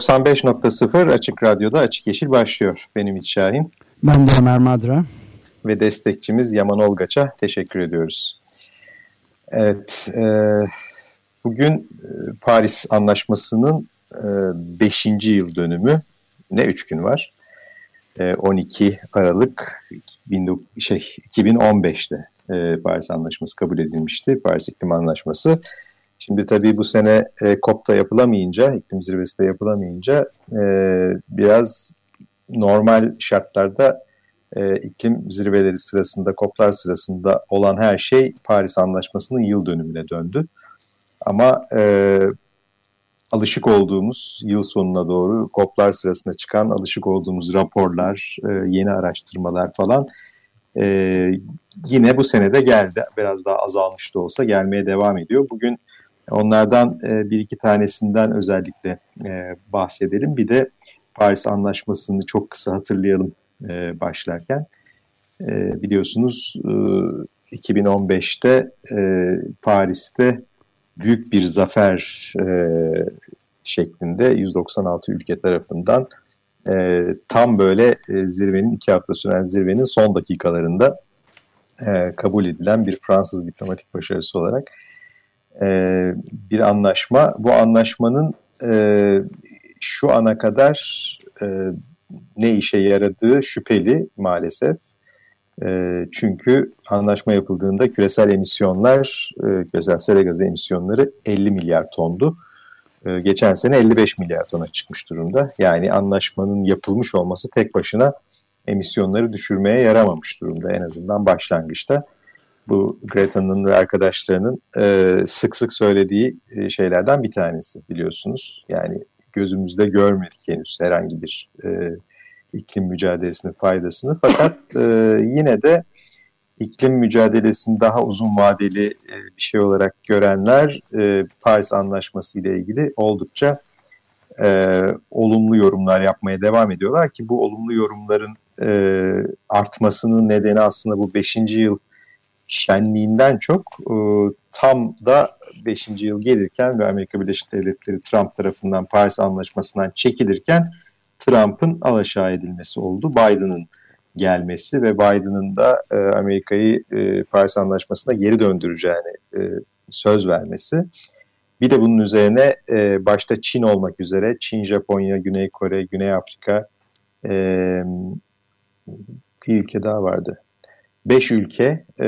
...95.0 Açık Radyo'da Açık Yeşil başlıyor. Benim Ümit Şahin. Ben de Ömer Madra. Ve destekçimiz Yaman Olgaç'a teşekkür ediyoruz. Evet, e, bugün e, Paris Anlaşması'nın 5. E, yıl dönümü. Ne 3 gün var? 12 e, Aralık 2000, şey, 2015'te Paris Anlaşması kabul edilmişti. Paris İklim Anlaşması. Şimdi tabii bu sene e, COP'ta yapılamayınca, iklim zirvesi de yapılamayınca biraz normal şartlarda e, iklim zirveleri sırasında, koplar sırasında olan her şey Paris Anlaşması'nın yıl dönümüne döndü. Ama e, alışık olduğumuz yıl sonuna doğru koplar sırasında çıkan alışık olduğumuz raporlar, e, yeni araştırmalar falan e, yine bu senede geldi. Biraz daha azalmış da olsa gelmeye devam ediyor. Bugün onlardan e, bir iki tanesinden özellikle e, bahsedelim. Bir de Paris Anlaşması'nı çok kısa hatırlayalım e, başlarken. E, biliyorsunuz e, 2015'te e, Paris'te büyük bir zafer şeklinde 196 ülke tarafından tam böyle zirvenin iki hafta süren zirvenin son dakikalarında kabul edilen bir Fransız diplomatik başarısı olarak e, bir anlaşma. Bu anlaşmanın e, şu ana kadar e, ne işe yaradığı şüpheli maalesef. Çünkü anlaşma yapıldığında küresel emisyonlar, e, küresel sera gazı emisyonları 50 milyar tondu. Geçen sene 55 milyar tona çıkmış durumda. Yani anlaşmanın yapılmış olması tek başına emisyonları düşürmeye yaramamış durumda en azından başlangıçta. Bu Greta'nın ve arkadaşlarının e, sık sık söylediği e, şeylerden bir tanesi biliyorsunuz. Yani gözümüzde görmedik henüz herhangi bir e, iklim mücadelesinin faydasını. Fakat e, yine de iklim mücadelesini daha uzun vadeli e, bir şey olarak görenler e, Paris Anlaşması ile ilgili oldukça e, olumlu yorumlar yapmaya devam ediyorlar ki bu olumlu yorumların e, artmasının nedeni aslında bu 5. yıl şenliğinden çok e, tam da 5. yıl gelirken ve Amerika Birleşik Devletleri Trump tarafından Paris Anlaşması'ndan çekilirken Trump'ın alaşağı edilmesi oldu. Biden'ın gelmesi ve Biden'ın da e, Amerika'yı e, Paris Anlaşması'na geri döndüreceğini e, söz vermesi. Bir de bunun üzerine e, başta Çin olmak üzere Çin, Japonya, Güney Kore, Güney Afrika e, bir ülke daha vardı. Beş ülke e,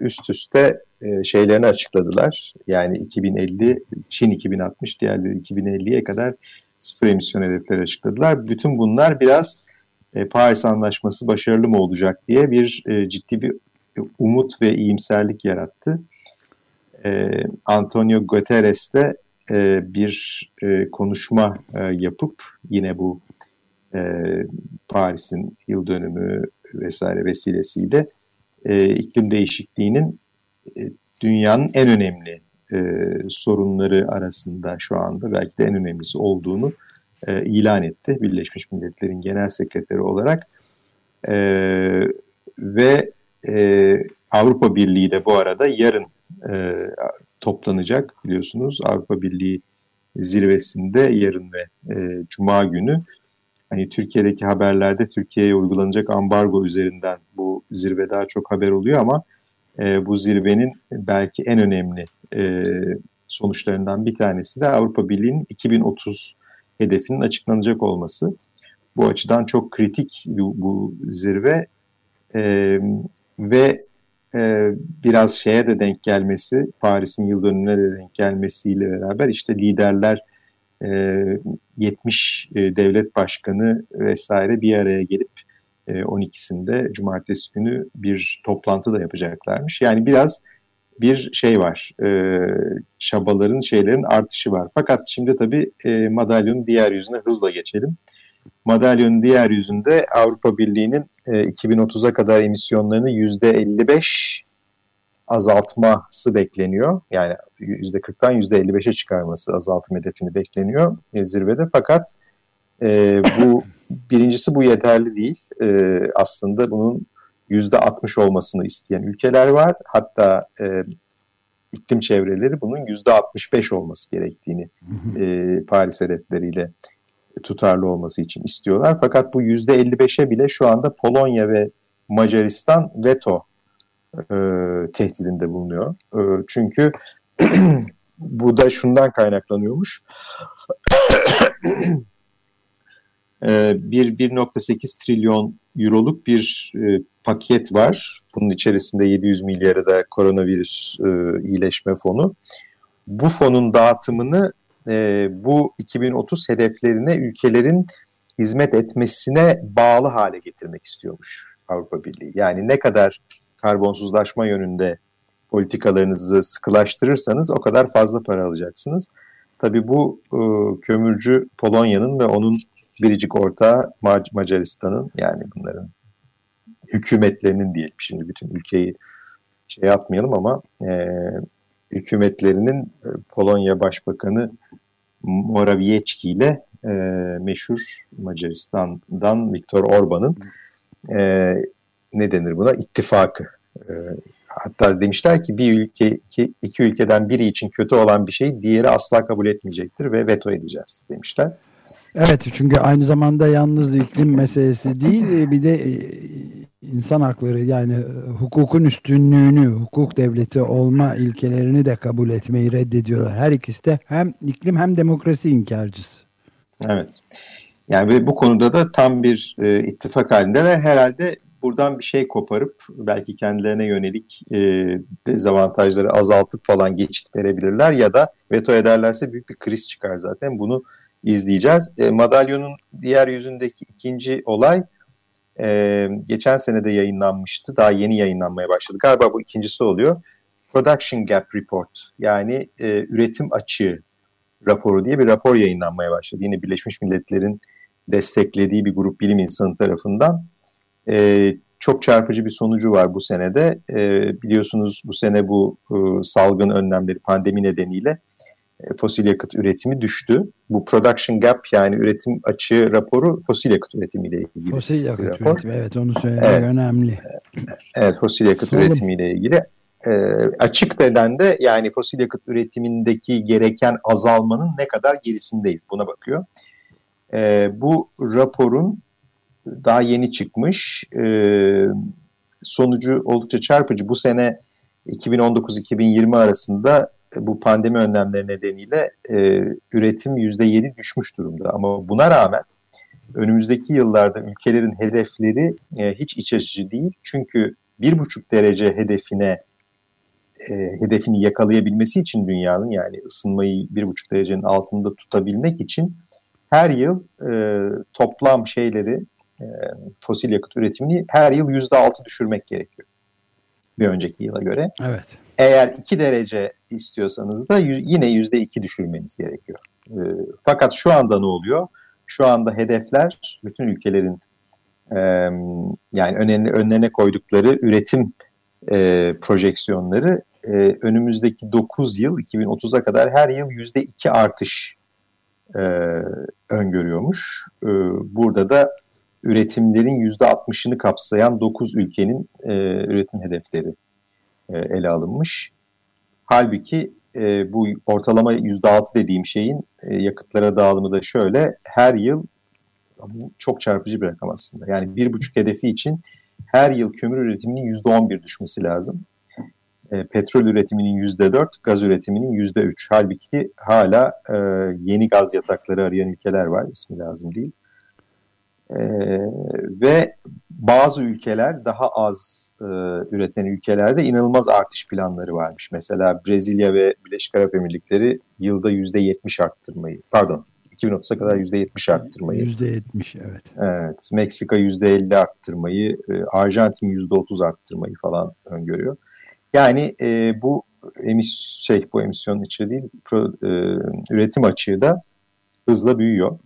üst üste e, şeylerini açıkladılar. Yani 2050, Çin 2060, diğerleri 2050'ye kadar sıfır emisyon hedefleri açıkladılar. Bütün bunlar biraz e, Paris Anlaşması başarılı mı olacak diye bir e, ciddi bir umut ve iyimserlik yarattı. E, Antonio Guterres de e, bir e, konuşma e, yapıp yine bu e, Paris'in yıl dönümü vesaire vesilesiyle e, iklim değişikliğinin e, dünyanın en önemli e, sorunları arasında şu anda belki de en önemlisi olduğunu e, ilan etti Birleşmiş Milletler'in Genel Sekreteri olarak. E, ve e, Avrupa Birliği de bu arada yarın e, toplanacak biliyorsunuz. Avrupa Birliği zirvesinde yarın ve e, Cuma günü hani Türkiye'deki haberlerde Türkiye'ye uygulanacak ambargo üzerinden bu zirve daha çok haber oluyor ama e, bu zirvenin belki en önemli e, sonuçlarından bir tanesi de Avrupa Birliği'nin 2030 hedefinin açıklanacak olması. Bu açıdan çok kritik bu, bu zirve e, ve e, biraz şeye de denk gelmesi, Paris'in yıl dönümüne de denk gelmesiyle beraber işte liderler e, 70 e, devlet başkanı vesaire bir araya gelip e, 12'sinde cumartesi günü bir toplantı da yapacaklarmış. Yani biraz bir şey var. E, çabaların, şeylerin artışı var. Fakat şimdi tabii e, madalyonun diğer yüzüne hızla geçelim. Madalyonun diğer yüzünde Avrupa Birliği'nin e, 2030'a kadar emisyonlarını %55 azaltması bekleniyor. Yani %40'tan %55'e çıkarması azaltım hedefini bekleniyor e, zirvede. Fakat e, bu birincisi bu yeterli değil. E, aslında bunun %60 olmasını isteyen ülkeler var. Hatta e, iklim çevreleri bunun %65 olması gerektiğini e, Paris hedefleriyle tutarlı olması için istiyorlar. Fakat bu %55'e bile şu anda Polonya ve Macaristan veto e, tehdidinde bulunuyor. E, çünkü bu da şundan kaynaklanıyormuş. e, bir 1.8 trilyon euroluk bir e, paket var. Bunun içerisinde 700 milyarı da koronavirüs e, iyileşme fonu. Bu fonun dağıtımını e, bu 2030 hedeflerine ülkelerin hizmet etmesine bağlı hale getirmek istiyormuş Avrupa Birliği. Yani ne kadar karbonsuzlaşma yönünde politikalarınızı sıkılaştırırsanız o kadar fazla para alacaksınız. Tabii bu e, kömürcü Polonya'nın ve onun biricik ortağı Macaristan'ın yani bunların hükümetlerinin diyelim şimdi bütün ülkeyi şey yapmayalım ama e, hükümetlerinin e, Polonya Başbakanı Morawiecki ile e, meşhur Macaristan'dan Viktor Orban'ın e, ne denir buna ittifakı. E, hatta demişler ki bir ülke iki, iki ülkeden biri için kötü olan bir şey diğeri asla kabul etmeyecektir ve veto edeceğiz demişler. Evet çünkü aynı zamanda yalnız iklim meselesi değil e, bir de e, insan hakları yani e, hukukun üstünlüğünü, hukuk devleti olma ilkelerini de kabul etmeyi reddediyorlar. Her ikisi de hem iklim hem demokrasi inkarcısı. Evet. Yani bu konuda da tam bir e, ittifak halindeler. Herhalde buradan bir şey koparıp belki kendilerine yönelik e, dezavantajları azaltıp falan geçit verebilirler ya da veto ederlerse büyük bir kriz çıkar zaten. Bunu izleyeceğiz. E, madalyonun diğer yüzündeki ikinci olay e, geçen sene de yayınlanmıştı. Daha yeni yayınlanmaya başladı. Galiba bu ikincisi oluyor. Production Gap Report yani e, üretim açığı raporu diye bir rapor yayınlanmaya başladı. Yine Birleşmiş Milletler'in desteklediği bir grup bilim insanı tarafından. E, çok çarpıcı bir sonucu var bu senede. E, biliyorsunuz bu sene bu e, salgın önlemleri pandemi nedeniyle e, fosil yakıt üretimi düştü. Bu production gap yani üretim açığı raporu fosil yakıt üretimiyle ilgili. Fosil yakıt rapor. üretimi evet onu söylemek evet. önemli. Evet fosil yakıt Söyle. üretimiyle ilgili. E, açık deden de yani fosil yakıt üretimindeki gereken azalmanın ne kadar gerisindeyiz buna bakıyor. E, bu raporun daha yeni çıkmış. E, sonucu oldukça çarpıcı. Bu sene 2019-2020 arasında bu pandemi önlemleri nedeniyle e, üretim %7 düşmüş durumda. Ama buna rağmen önümüzdeki yıllarda ülkelerin hedefleri e, hiç iç açıcı değil. Çünkü 1,5 derece hedefine e, hedefini yakalayabilmesi için dünyanın yani ısınmayı 1,5 derecenin altında tutabilmek için her yıl e, toplam şeyleri e, fosil yakıt üretimini her yıl %6 düşürmek gerekiyor. Bir önceki yıla göre. Evet. Eğer 2 derece istiyorsanız da yine %2 düşürmeniz gerekiyor. E, fakat şu anda ne oluyor? Şu anda hedefler bütün ülkelerin e, yani önlerine, önlerine koydukları üretim e, projeksiyonları e, önümüzdeki 9 yıl 2030'a kadar her yıl %2 artış e, öngörüyormuş. E, burada da üretimlerin %60'ını kapsayan 9 ülkenin e, üretim hedefleri e, ele alınmış. Halbuki e, bu ortalama %6 dediğim şeyin e, yakıtlara dağılımı da şöyle. Her yıl bu çok çarpıcı bir rakam aslında. Yani bir buçuk hedefi için her yıl kömür üretiminin %11 düşmesi lazım. E, petrol üretiminin %4, gaz üretiminin %3. Halbuki hala e, yeni gaz yatakları arayan ülkeler var. İsmi lazım değil. E, ve bazı ülkeler daha az e, üreten ülkelerde inanılmaz artış planları varmış. Mesela Brezilya ve Birleşik Arap Emirlikleri yılda yüzde yetmiş arttırmayı, pardon 2030'a kadar yüzde yetmiş arttırmayı. Yüzde yetmiş evet. Evet. Meksika yüzde elli arttırmayı, e, Arjantin yüzde otuz arttırmayı falan öngörüyor. Yani e, bu emis şey bu emisyon içi değil pro, e, üretim açığı da hızla büyüyor.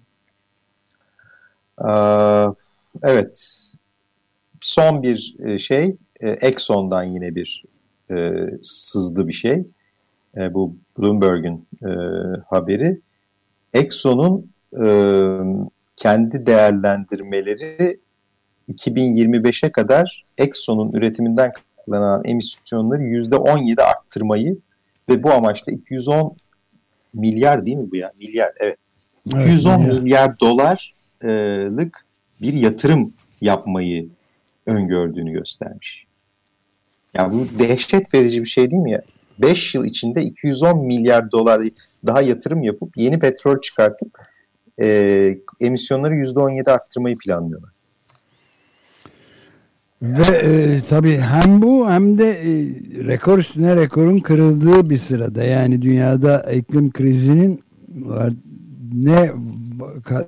Ee, evet son bir e, şey e, Exxon'dan yine bir e, sızdı bir şey. E, bu Bloomberg'un haberi. Exxon'un kendi değerlendirmeleri 2025'e kadar Exxon'un üretiminden kaynaklanan emisyonları %17 arttırmayı ve bu amaçla 210 milyar değil mi bu ya? Milyar evet. 210 evet, milyar dolarlık bir yatırım yapmayı öngördüğünü göstermiş. Ya bu dehşet verici bir şey değil mi ya? 5 yıl içinde 210 milyar dolar daha yatırım yapıp yeni petrol çıkartıp e, emisyonları %17 arttırmayı planlıyorlar. Ve e, tabii hem bu hem de e, rekor üstüne rekorun kırıldığı bir sırada yani dünyada iklim krizinin var, ne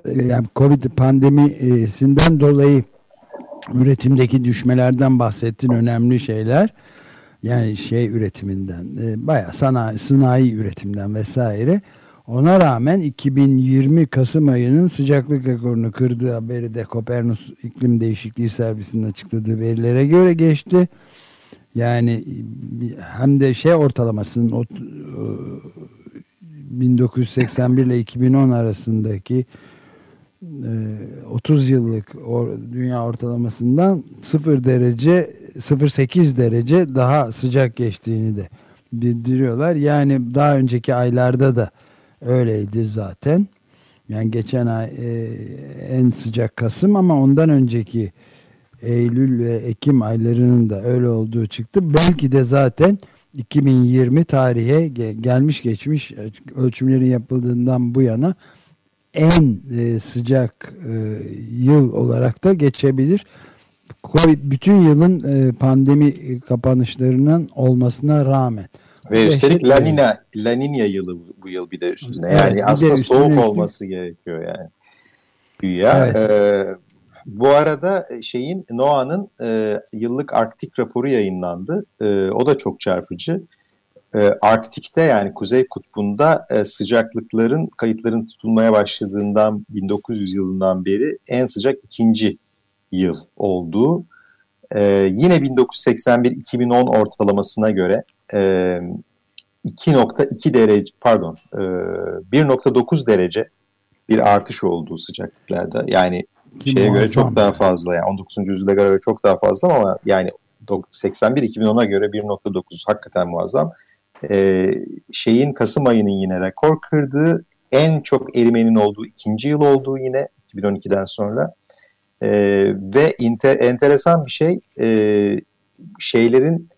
yani Covid pandemisinden dolayı üretimdeki düşmelerden bahsettin önemli şeyler. Yani şey üretiminden, e, bayağı sanayi, sanayi üretimden vesaire. Ona rağmen 2020 Kasım ayının sıcaklık rekorunu kırdığı haberi de Kopernus İklim Değişikliği Servisi'nin açıkladığı verilere göre geçti. Yani hem de şey ortalamasının 1981 ile 2010 arasındaki 30 e, yıllık dünya ortalamasından 0 derece 0.8 derece daha sıcak geçtiğini de bildiriyorlar. Yani daha önceki aylarda da öyleydi zaten. Yani geçen ay e, en sıcak Kasım ama ondan önceki Eylül ve Ekim aylarının da öyle olduğu çıktı. Belki de zaten 2020 tarihe gelmiş geçmiş ölçümlerin yapıldığından bu yana en e, sıcak e, yıl olarak da geçebilir. COVID bütün yılın e, pandemi kapanışlarının olmasına rağmen. Ve üstelik La Nina, La Nina yılı bu yıl bir de üstüne. Evet, yani aslında soğuk üstüne olması gerekiyor yani. Güya. Evet. Ee, bu arada şeyin NOAA'nın e, yıllık Arktik raporu yayınlandı. E, o da çok çarpıcı. E, Arktik'te yani Kuzey Kutbu'nda e, sıcaklıkların kayıtların tutulmaya başladığından 1900 yılından beri en sıcak ikinci yıl olduğu. E, yine 1981-2010 ortalamasına göre e, 2.2 derece pardon e, 1.9 derece bir artış olduğu sıcaklıklarda. Yani Ki şeye göre çok daha fazla yani 19. yüzyıla göre çok daha fazla ama yani 81-2010'a göre 1.9 hakikaten muazzam. Ee, şeyin Kasım ayının yine rekor kırdığı en çok erimenin olduğu ikinci yıl olduğu yine 2012'den sonra ee, ve inter, enteresan bir şey e, şeylerin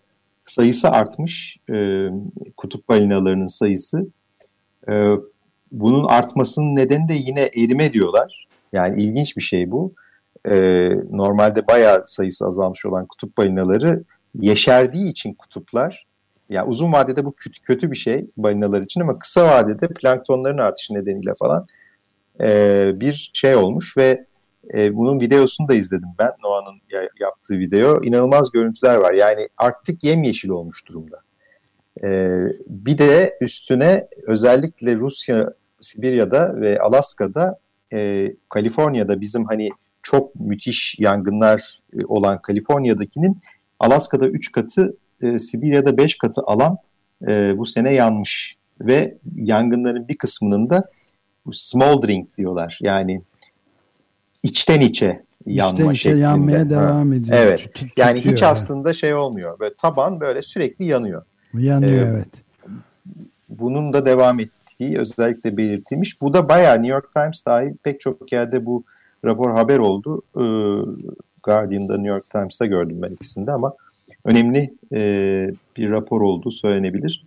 sayısı artmış e, kutup balinalarının sayısı e, bunun artmasının nedeni de yine erime diyorlar yani ilginç bir şey bu e, normalde bayağı sayısı azalmış olan kutup balinaları yeşerdiği için kutuplar yani uzun vadede bu kötü, kötü bir şey balinalar için ama kısa vadede planktonların artışı nedeniyle falan e, bir şey olmuş ve e, bunun videosunu da izledim ben. Noah'nın yaptığı video. İnanılmaz görüntüler var. Yani Arktik yemyeşil olmuş durumda. E, bir de üstüne özellikle Rusya, Sibirya'da ve Alaska'da e, Kaliforniya'da bizim hani çok müthiş yangınlar e, olan Kaliforniya'dakinin Alaska'da 3 katı e, Sibirya'da 5 katı alan e, bu sene yanmış ve yangınların bir kısmının da smoldering diyorlar. Yani içten içe yanma içten şeklinde. yanmaya devam ediyor. Evet. Tut, yani hiç aslında şey olmuyor. Böyle taban böyle sürekli yanıyor. Yanıyor ee, evet. Bunun da devam ettiği özellikle belirtilmiş. Bu da bayağı New York Times dahil pek çok yerde bu rapor haber oldu. Ee, Guardian'da New York Times'ta gördüm ben ikisinde ama önemli e, bir rapor olduğu söylenebilir.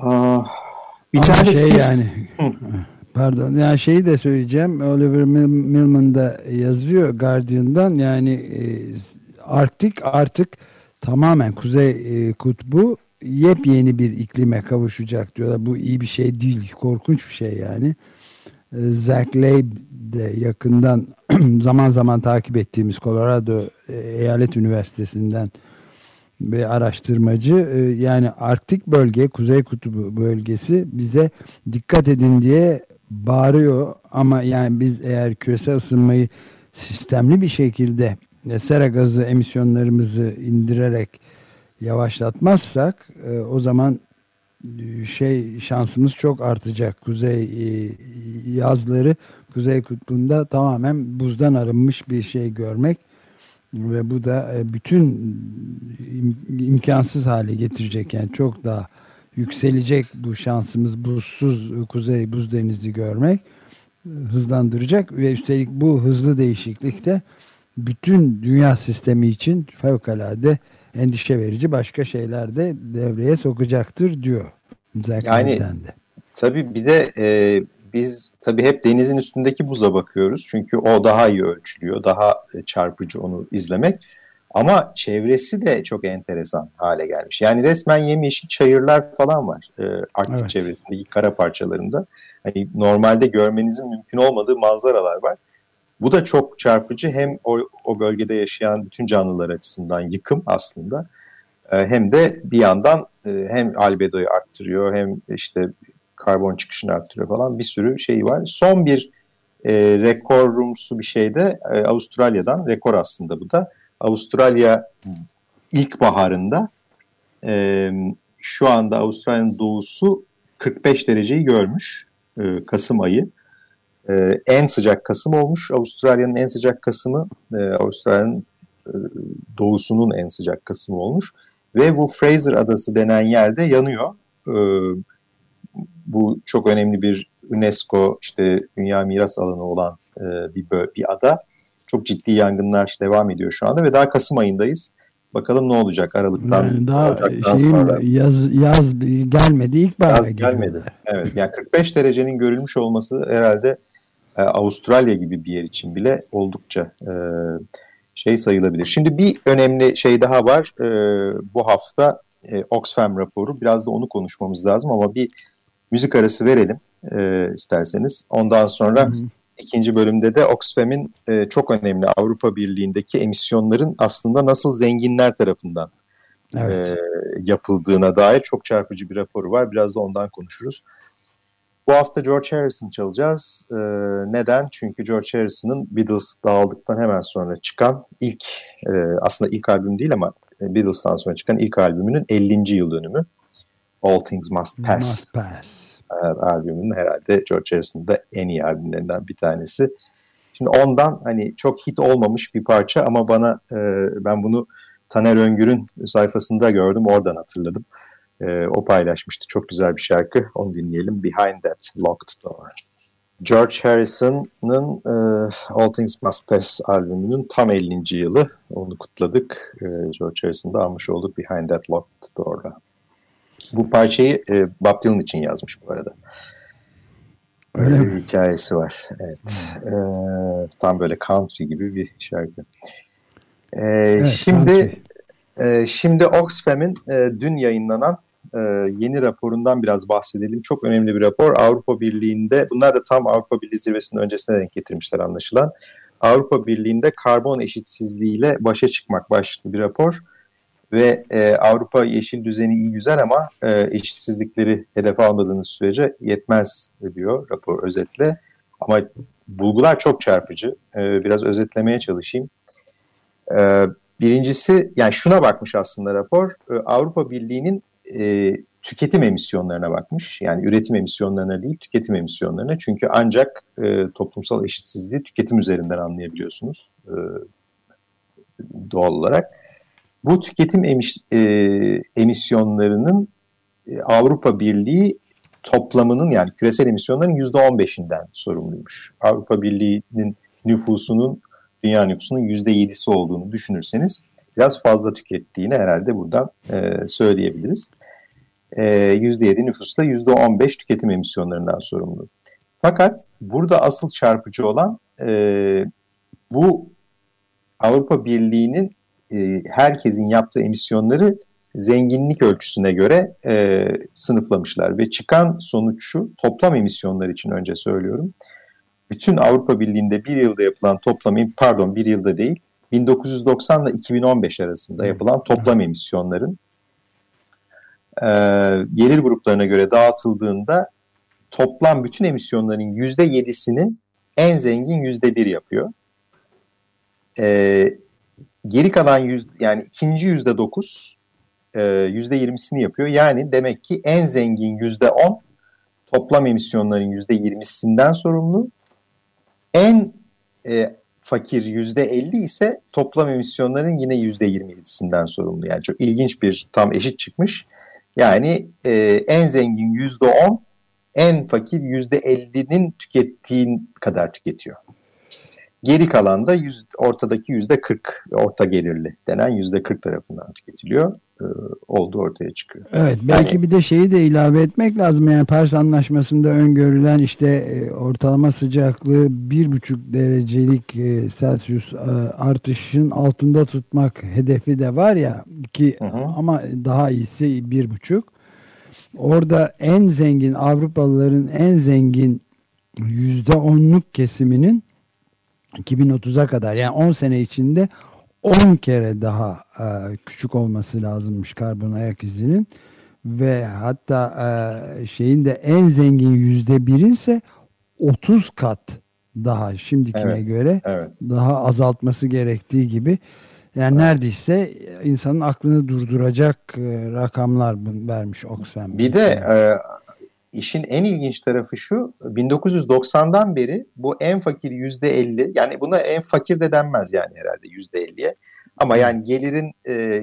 Aa, bir Ama tane şey fis... yani pardon yani şeyi de söyleyeceğim Oliver Millman da yazıyor Guardian'dan yani e, Arktik artık tamamen Kuzey e, Kutbu yepyeni bir iklime kavuşacak diyorlar. Bu iyi bir şey değil, korkunç bir şey yani. E, Zach Leib de yakından zaman zaman takip ettiğimiz Colorado e, Eyalet Üniversitesi'nden ve araştırmacı e, yani Arktik bölge, Kuzey Kutubu bölgesi bize dikkat edin diye bağırıyor ama yani biz eğer küresel ısınmayı sistemli bir şekilde e, sera gazı emisyonlarımızı indirerek yavaşlatmazsak e, o zaman şey şansımız çok artacak. Kuzey yazları Kuzey Kutbu'nda tamamen buzdan arınmış bir şey görmek ve bu da e, bütün imkansız hale getirecek yani çok daha yükselecek bu şansımız buzsuz kuzey buz denizi görmek hızlandıracak ve üstelik bu hızlı değişiklikte bütün dünya sistemi için fevkalade endişe verici başka şeyler de devreye sokacaktır diyor. Yani de. tabii bir de e, biz tabii hep denizin üstündeki buza bakıyoruz. Çünkü o daha iyi ölçülüyor. Daha e, çarpıcı onu izlemek. Ama çevresi de çok enteresan hale gelmiş. Yani resmen yemyeşil çayırlar falan var e, Arktik evet. çevresindeki kara parçalarında. Hani normalde görmenizin mümkün olmadığı manzaralar var. Bu da çok çarpıcı hem o, o bölgede yaşayan bütün canlılar açısından yıkım aslında e, hem de bir yandan e, hem albedoyu arttırıyor hem işte karbon çıkışını arttırıyor falan bir sürü şey var. Son bir e, rekorumsu bir şey de e, Avustralya'dan rekor aslında bu da. Avustralya ilkbaharında e, şu anda Avustralya'nın doğusu 45 dereceyi görmüş e, Kasım ayı. E, en sıcak Kasım olmuş. Avustralya'nın en sıcak Kasım'ı e, Avustralya'nın e, doğusunun en sıcak Kasım'ı olmuş. Ve bu Fraser Adası denen yerde yanıyor. E, bu çok önemli bir UNESCO işte Dünya Miras Alanı olan e, bir, bir ada. Çok ciddi yangınlar devam ediyor şu anda ve daha Kasım ayındayız. Bakalım ne olacak Aralık'tan. Yani daha şeyim, sonra. Yaz, yaz gelmedi ilk bahara gelmedi. Evet yani 45 derecenin görülmüş olması herhalde e, Avustralya gibi bir yer için bile oldukça e, şey sayılabilir. Şimdi bir önemli şey daha var. E, bu hafta e, Oxfam raporu. Biraz da onu konuşmamız lazım ama bir müzik arası verelim e, isterseniz. Ondan sonra hı hı. ikinci bölümde de Oxfam'in e, çok önemli Avrupa Birliği'ndeki emisyonların aslında nasıl zenginler tarafından evet. e, yapıldığına dair çok çarpıcı bir raporu var. Biraz da ondan konuşuruz. Bu hafta George Harrison çalacağız. Ee, neden? Çünkü George Harrison'ın Beatles dağıldıktan hemen sonra çıkan ilk, e, aslında ilk albüm değil ama Beatles'tan sonra çıkan ilk albümünün 50. yıl dönümü. All Things Must Pass. Must Pass albümünün herhalde George Harrison'ın da en iyi albümlerinden bir tanesi. Şimdi ondan hani çok hit olmamış bir parça ama bana e, ben bunu Taner Öngür'ün sayfasında gördüm oradan hatırladım. E, o paylaşmıştı. Çok güzel bir şarkı. Onu dinleyelim. Behind That Locked Door. George Harrison'ın e, All Things Must Pass albümünün tam 50. yılı. Onu kutladık. E, George Harrison'da almış olduk Behind That Locked Door'la. Bu parçayı e, Bob Dylan için yazmış bu arada. Öyle bir hikayesi var. Evet. Hmm. E, tam böyle country gibi bir şarkı. E, evet, şimdi e, şimdi Oxfam'in e, dün yayınlanan e, yeni raporundan biraz bahsedelim. Çok önemli bir rapor. Avrupa Birliği'nde, bunlar da tam Avrupa Birliği zirvesinin öncesine denk getirmişler anlaşılan. Avrupa Birliği'nde karbon eşitsizliğiyle başa çıkmak başlıklı bir rapor ve e, Avrupa yeşil düzeni iyi güzel ama e, eşitsizlikleri hedefe almadığınız sürece yetmez diyor rapor özetle. Ama bulgular çok çarpıcı. E, biraz özetlemeye çalışayım. E, birincisi yani şuna bakmış aslında rapor. E, Avrupa Birliği'nin e, tüketim emisyonlarına bakmış. Yani üretim emisyonlarına değil tüketim emisyonlarına. Çünkü ancak e, toplumsal eşitsizliği tüketim üzerinden anlayabiliyorsunuz e, doğal olarak. Bu tüketim emis, e, emisyonlarının e, Avrupa Birliği toplamının yani küresel emisyonların %15'inden sorumluymuş. Avrupa Birliği'nin nüfusunun dünya nüfusunun %7'si olduğunu düşünürseniz biraz fazla tükettiğini herhalde buradan e, söyleyebiliriz. E, %7 nüfus da %15 tüketim emisyonlarından sorumlu. Fakat burada asıl çarpıcı olan e, bu Avrupa Birliği'nin e, herkesin yaptığı emisyonları zenginlik ölçüsüne göre e, sınıflamışlar ve çıkan sonuç şu toplam emisyonlar için önce söylüyorum. Bütün Avrupa Birliği'nde bir yılda yapılan toplam pardon bir yılda değil 1990 ile 2015 arasında yapılan toplam emisyonların e, gelir gruplarına göre dağıtıldığında toplam bütün emisyonların %7'sini en zengin %1 yapıyor. E, geri kalan yüz, yani ikinci %9 e, %20'sini yapıyor. Yani demek ki en zengin %10 toplam emisyonların %20'sinden sorumlu. En e, fakir %50 ise toplam emisyonların yine %27'sinden sorumlu. Yani çok ilginç bir tam eşit çıkmış. Yani e, en zengin %10 en fakir %50'nin tükettiğin kadar tüketiyor. Geri kalan da yüz, ortadaki yüzde 40 orta gelirli denen yüzde 40 tarafından tüketiliyor. E, olduğu ortaya çıkıyor. Evet belki yani, bir de şeyi de ilave etmek lazım. Yani Paris Anlaşması'nda öngörülen işte e, ortalama sıcaklığı bir buçuk derecelik e, Celsius e, artışın altında tutmak hedefi de var ya ki hı hı. ama daha iyisi bir buçuk. Orada en zengin Avrupalıların en zengin yüzde onluk kesiminin 2030'a kadar yani 10 sene içinde 10 kere daha e, küçük olması lazımmış karbon ayak izinin ve hatta e, şeyin de en zengin yüzde birin ise 30 kat daha şimdikine evet, göre evet. daha azaltması gerektiği gibi yani evet. neredeyse insanın aklını durduracak e, rakamlar vermiş Oxfam. Bir de e, işin en ilginç tarafı şu 1990'dan beri bu en fakir yüzde 50 yani buna en fakir de denmez yani herhalde yüzde 50'ye ama yani gelirin e,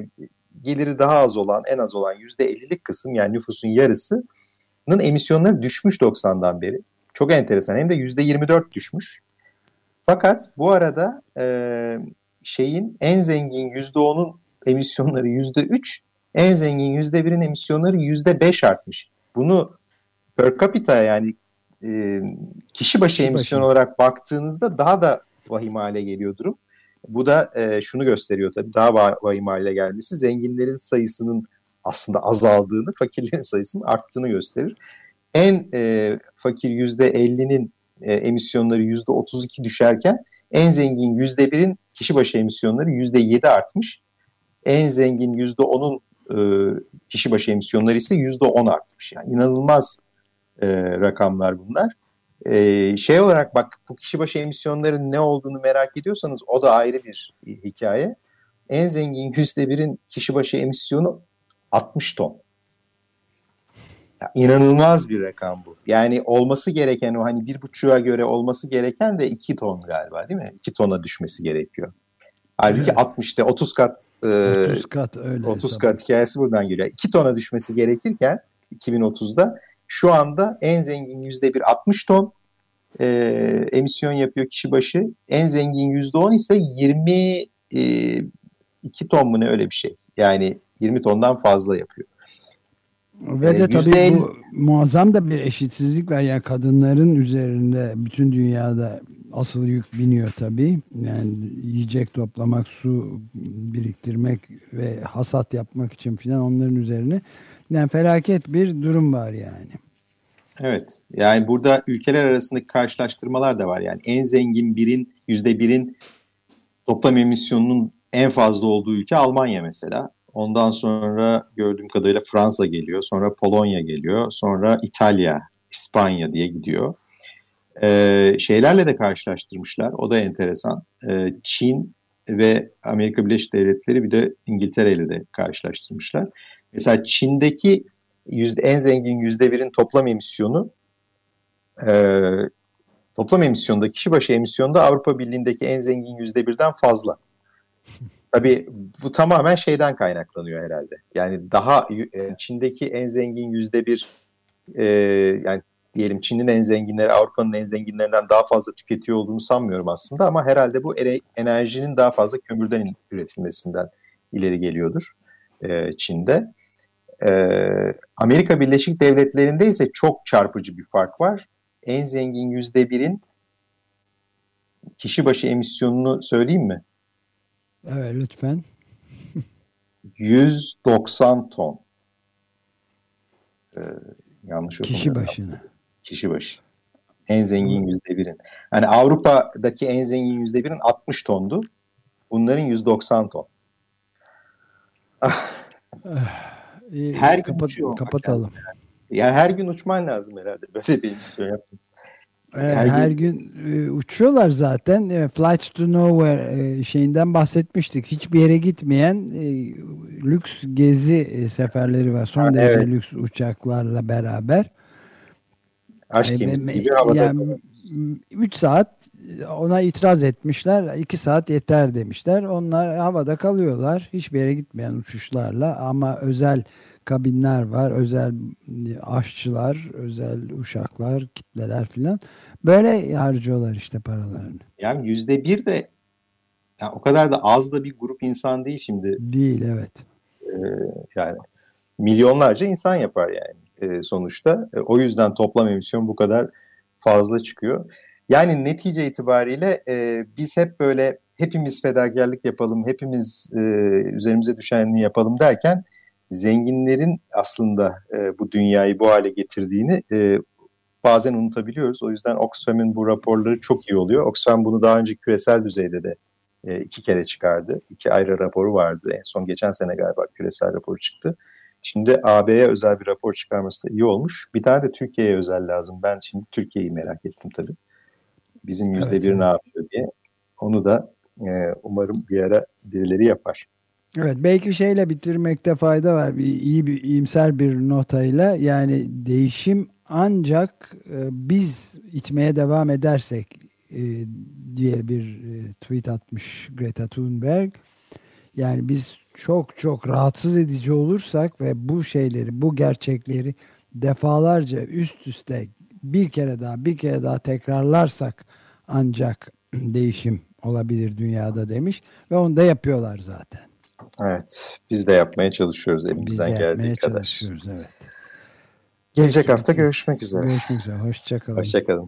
geliri daha az olan en az olan yüzde 50'lik kısım yani nüfusun yarısının emisyonları düşmüş 90'dan beri. Çok enteresan hem de yüzde 24 düşmüş. Fakat bu arada e, şeyin en zengin yüzde 10'un emisyonları yüzde 3 en zengin yüzde 1'in emisyonları yüzde 5 artmış. Bunu per capita yani e, kişi başı emisyon olarak baktığınızda daha da vahim hale geliyor durum. Bu da e, şunu gösteriyor tabii daha vahim hale gelmesi zenginlerin sayısının aslında azaldığını, fakirlerin sayısının arttığını gösterir. En e, fakir %50'nin e, emisyonları %32 düşerken en zengin %1'in kişi başı emisyonları %7 artmış. En zengin %10'un e, kişi başı emisyonları ise %10 artmış. Yani inanılmaz e, rakamlar bunlar. E, şey olarak bak bu kişi başı emisyonların ne olduğunu merak ediyorsanız o da ayrı bir hikaye. En zengin yüzde birin kişi başı emisyonu 60 ton. Ya, inanılmaz bir rakam bu. Yani olması gereken o hani bir buçuğa göre olması gereken de 2 ton galiba değil mi? 2 tona düşmesi gerekiyor. Halbuki evet. 60'ta 30 kat e, 30 kat öyle 30 kat hikayesi buradan geliyor. 2 tona düşmesi gerekirken 2030'da şu anda en zengin yüzde bir 60 ton e, emisyon yapıyor kişi başı. En zengin yüzde 10 ise 22 e, ton mu ne öyle bir şey. Yani 20 tondan fazla yapıyor. Ve de ee, tabii %50... bu muazzam da bir eşitsizlik var. Yani kadınların üzerinde bütün dünyada asıl yük biniyor tabii. Yani yiyecek toplamak, su biriktirmek ve hasat yapmak için filan onların üzerine. Yani felaket bir durum var yani. Evet. Yani burada ülkeler arasındaki karşılaştırmalar da var. Yani en zengin birin, yüzde birin toplam emisyonunun en fazla olduğu ülke Almanya mesela. Ondan sonra gördüğüm kadarıyla Fransa geliyor. Sonra Polonya geliyor. Sonra İtalya, İspanya diye gidiyor. Ee, şeylerle de karşılaştırmışlar. O da enteresan. Ee, Çin ve Amerika Birleşik Devletleri bir de İngiltere ile de karşılaştırmışlar. Mesela Çin'deki yüzde, en zengin yüzde birin toplam emisyonu e, toplam emisyonda kişi başı emisyonda Avrupa Birliği'ndeki en zengin yüzde birden fazla. Tabii bu tamamen şeyden kaynaklanıyor herhalde. Yani daha e, Çin'deki en zengin yüzde bir e, yani diyelim Çin'in en zenginleri Avrupa'nın en zenginlerinden daha fazla tüketiyor olduğunu sanmıyorum aslında ama herhalde bu enerjinin daha fazla kömürden üretilmesinden ileri geliyordur e, Çin'de. Ee, Amerika Birleşik Devletleri'nde ise çok çarpıcı bir fark var. En zengin yüzde birin kişi başı emisyonunu söyleyeyim mi? Evet lütfen. 190 ton. Ee, yanlış Kişi başına. Kişi başı. En zengin yüzde birin. Yani Avrupa'daki en zengin yüzde birin 60 tondu. Bunların 190 ton. her gün kapat, uçuyor. Kapatalım. Ya her gün uçman lazım herhalde. Böyle bir emisyon yapmak. Her, her gün, gün e, uçuyorlar zaten. E, Flights to Nowhere e, şeyinden bahsetmiştik. Hiçbir yere gitmeyen e, lüks gezi e, seferleri var. Son ha, derece evet. lüks uçaklarla beraber. Aşk gemisi gibi havada. Yani, 3 saat ona itiraz etmişler. 2 saat yeter demişler. Onlar havada kalıyorlar. Hiçbir yere gitmeyen uçuşlarla ama özel kabinler var, özel aşçılar, özel uşaklar, kitleler filan. Böyle harcıyorlar işte paralarını. Yani yüzde bir de yani o kadar da az da bir grup insan değil şimdi. Değil evet. Ee, yani milyonlarca insan yapar yani e, sonuçta. E, o yüzden toplam emisyon bu kadar fazla çıkıyor. Yani netice itibariyle e, biz hep böyle hepimiz fedakarlık yapalım, hepimiz e, üzerimize düşenliği yapalım derken zenginlerin aslında e, bu dünyayı bu hale getirdiğini e, bazen unutabiliyoruz. O yüzden Oxfam'ın bu raporları çok iyi oluyor. Oxfam bunu daha önce küresel düzeyde de e, iki kere çıkardı. İki ayrı raporu vardı. En son geçen sene galiba küresel raporu çıktı. Şimdi AB'ye özel bir rapor çıkarması da iyi olmuş. Bir tane de Türkiye'ye özel lazım. Ben şimdi Türkiye'yi merak ettim tabii. Bizim yüzde evet, bir evet. ne yapıyor diye. Onu da e, umarım bir ara birileri yapar. Evet belki şeyle bitirmekte fayda var. Bir, iyi bir iyimser bir notayla yani değişim ancak e, biz itmeye devam edersek e, diye bir e, tweet atmış Greta Thunberg. Yani biz çok çok rahatsız edici olursak ve bu şeyleri, bu gerçekleri defalarca üst üste bir kere daha bir kere daha tekrarlarsak ancak değişim olabilir dünyada demiş ve onu da yapıyorlar zaten. Evet, biz de yapmaya çalışıyoruz elimizden biz de geldiği kadar. çalışıyoruz, evet. Gelecek hafta görüşmek üzere. Görüşmek üzere, hoşçakalın. Hoşçakalın.